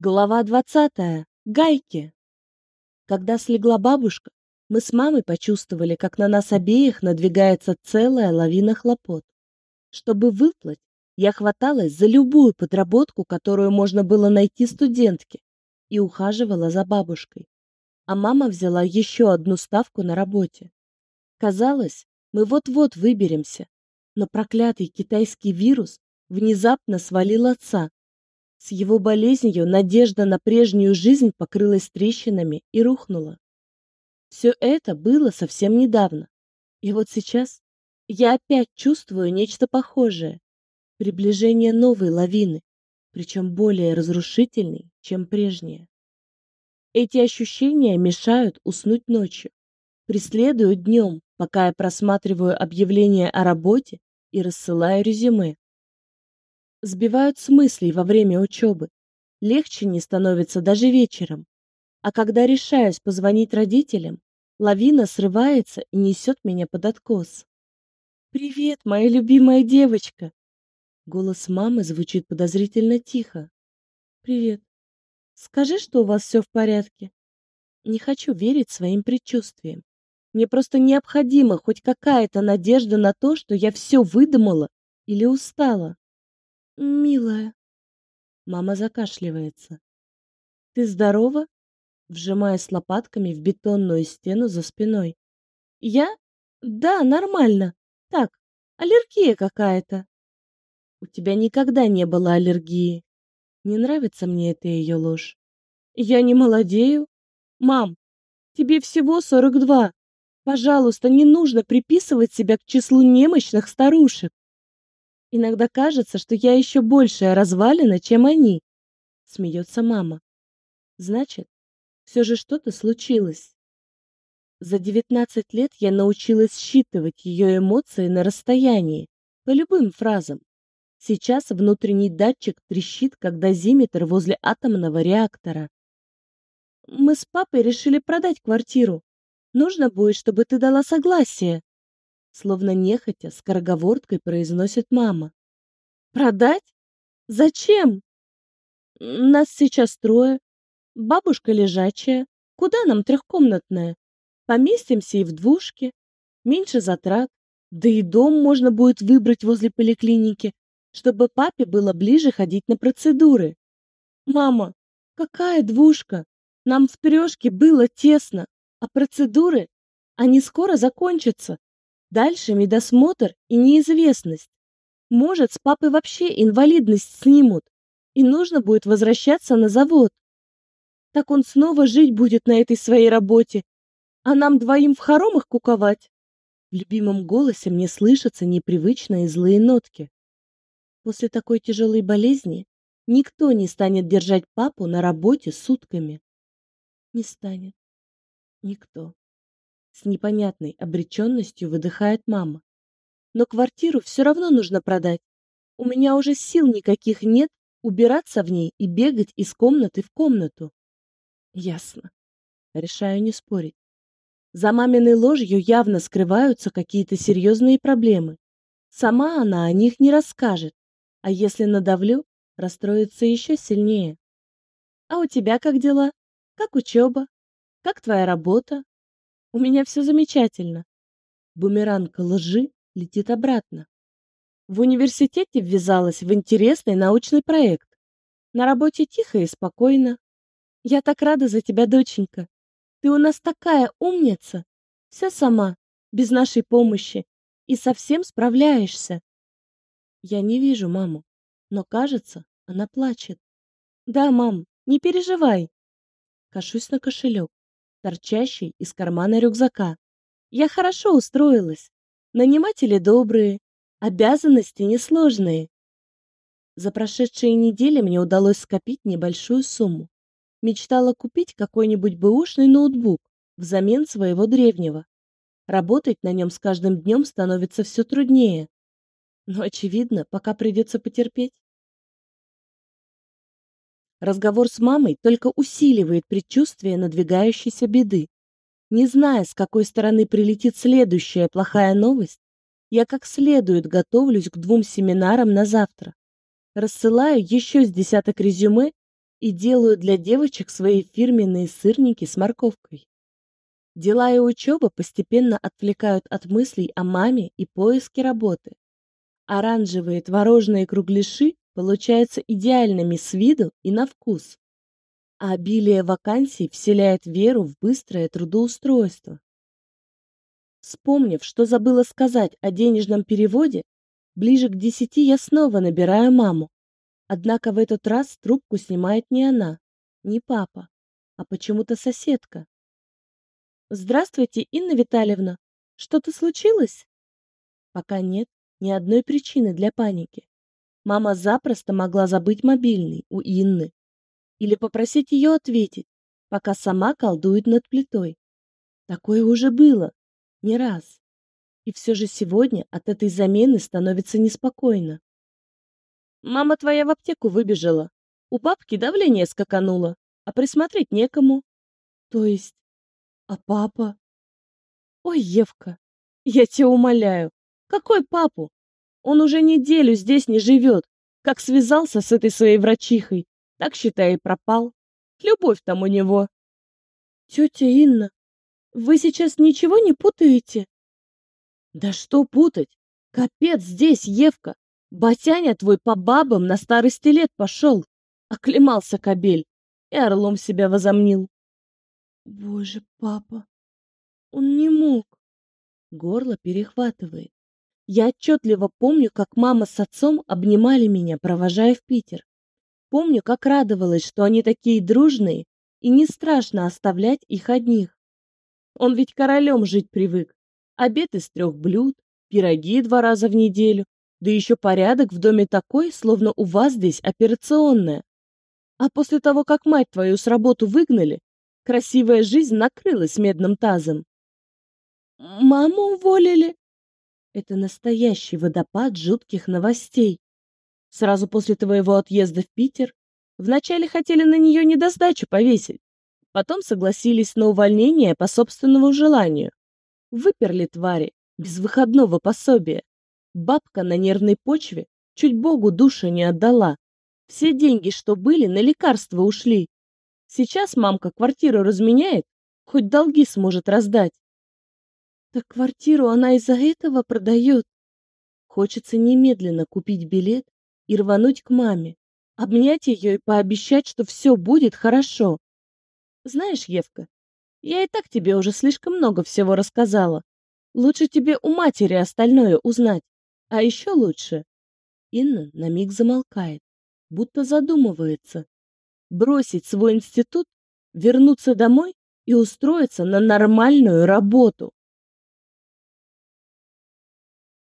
Глава двадцатая. Гайки. Когда слегла бабушка, мы с мамой почувствовали, как на нас обеих надвигается целая лавина хлопот. Чтобы выплыть, я хваталась за любую подработку, которую можно было найти студентке, и ухаживала за бабушкой. А мама взяла еще одну ставку на работе. Казалось, мы вот-вот выберемся, но проклятый китайский вирус внезапно свалил отца, с его болезнью надежда на прежнюю жизнь покрылась трещинами и рухнула. Все это было совсем недавно. И вот сейчас я опять чувствую нечто похожее. Приближение новой лавины, причем более разрушительной, чем прежняя. Эти ощущения мешают уснуть ночью, преследуют днем, пока я просматриваю объявления о работе и рассылаю резюме сбивают с мыслей во время учебы. Легче не становится даже вечером. А когда решаюсь позвонить родителям, лавина срывается и несет меня под откос. «Привет, моя любимая девочка!» Голос мамы звучит подозрительно тихо. «Привет. Скажи, что у вас все в порядке?» Не хочу верить своим предчувствиям. Мне просто необходима хоть какая-то надежда на то, что я все выдумала или устала. Милая. Мама закашливается. Ты здорова? Вжимаясь лопатками в бетонную стену за спиной. Я? Да, нормально. Так, аллергия какая-то. У тебя никогда не было аллергии. Не нравится мне эта ее ложь. Я не молодею. Мам, тебе всего 42. Пожалуйста, не нужно приписывать себя к числу немощных старушек. Иногда кажется, что я еще большая развалина, чем они. Смеется мама. Значит, все же что-то случилось. За 19 лет я научилась считывать ее эмоции на расстоянии, по любым фразам. Сейчас внутренний датчик трещит, как дозиметр возле атомного реактора. Мы с папой решили продать квартиру. Нужно будет, чтобы ты дала согласие словно нехотя, скороговоркой произносит мама. Продать? Зачем? Нас сейчас трое. Бабушка лежачая. Куда нам трехкомнатная? Поместимся и в двушке. Меньше затрат. Да и дом можно будет выбрать возле поликлиники, чтобы папе было ближе ходить на процедуры. Мама, какая двушка? Нам в трешке было тесно, а процедуры, они скоро закончатся. Дальше медосмотр и неизвестность. Может, с папы вообще инвалидность снимут, и нужно будет возвращаться на завод. Так он снова жить будет на этой своей работе, а нам двоим в хоромах куковать. В любимом голосе мне слышатся непривычные злые нотки. После такой тяжелой болезни никто не станет держать папу на работе сутками. Не станет. Никто. С непонятной обреченностью выдыхает мама. Но квартиру все равно нужно продать. У меня уже сил никаких нет убираться в ней и бегать из комнаты в комнату. Ясно. Решаю не спорить. За маминой ложью явно скрываются какие-то серьезные проблемы. Сама она о них не расскажет, а если надавлю, расстроится еще сильнее. А у тебя как дела? Как учеба? Как твоя работа? У меня все замечательно. Бумеранг лжи летит обратно. В университете ввязалась в интересный научный проект. На работе тихо и спокойно. Я так рада за тебя, доченька. Ты у нас такая умница. Вся сама, без нашей помощи. И совсем справляешься. Я не вижу маму, но, кажется, она плачет. Да, мам, не переживай. Кашусь на кошелек торчащий из кармана рюкзака. Я хорошо устроилась. Наниматели добрые, обязанности несложные. За прошедшие недели мне удалось скопить небольшую сумму. Мечтала купить какой-нибудь бэушный ноутбук взамен своего древнего. Работать на нем с каждым днем становится все труднее. Но, очевидно, пока придется потерпеть. Разговор с мамой только усиливает предчувствие надвигающейся беды. Не зная, с какой стороны прилетит следующая плохая новость, я как следует готовлюсь к двум семинарам на завтра. Рассылаю еще с десяток резюме и делаю для девочек свои фирменные сырники с морковкой. Дела и учеба постепенно отвлекают от мыслей о маме и поиске работы. Оранжевые творожные кругляши получаются идеальными с виду и на вкус. А обилие вакансий вселяет веру в быстрое трудоустройство. Вспомнив, что забыла сказать о денежном переводе, ближе к десяти я снова набираю маму. Однако в этот раз трубку снимает не она, не папа, а почему-то соседка. «Здравствуйте, Инна Витальевна. Что-то случилось?» Пока нет ни одной причины для паники. Мама запросто могла забыть мобильный у Инны или попросить ее ответить, пока сама колдует над плитой. Такое уже было, не раз. И все же сегодня от этой замены становится неспокойно. Мама твоя в аптеку выбежала. У бабки давление скакануло, а присмотреть некому. То есть а папа? Ой, Евка, я тебя умоляю, какой папу? Он уже неделю здесь не живет. Как связался с этой своей врачихой, так, считай, и пропал. Любовь там у него. Тетя Инна, вы сейчас ничего не путаете? Да что путать? Капец здесь, Евка. Батяня твой по бабам на старости лет пошел. Оклемался кобель и орлом себя возомнил. Боже, папа, он не мог. Горло перехватывает. Я отчетливо помню, как мама с отцом обнимали меня, провожая в Питер. Помню, как радовалась, что они такие дружные, и не страшно оставлять их одних. Он ведь королем жить привык. Обед из трех блюд, пироги два раза в неделю, да еще порядок в доме такой, словно у вас здесь операционная. А после того, как мать твою с работы выгнали, Красивая жизнь накрылась медным тазом. «Маму уволили?» Это настоящий водопад жутких новостей. Сразу после твоего отъезда в Питер вначале хотели на нее недосдачу повесить, потом согласились на увольнение по собственному желанию. Выперли твари, без выходного пособия. Бабка на нервной почве чуть Богу душу не отдала. Все деньги, что были, на лекарства ушли. Сейчас мамка квартиру разменяет, хоть долги сможет раздать. Так квартиру она из-за этого продает. Хочется немедленно купить билет и рвануть к маме, обнять ее и пообещать, что все будет хорошо. Знаешь, Евка, я и так тебе уже слишком много всего рассказала. Лучше тебе у матери остальное узнать. А еще лучше. Инна на миг замолкает, будто задумывается, бросить свой институт, вернуться домой и устроиться на нормальную работу.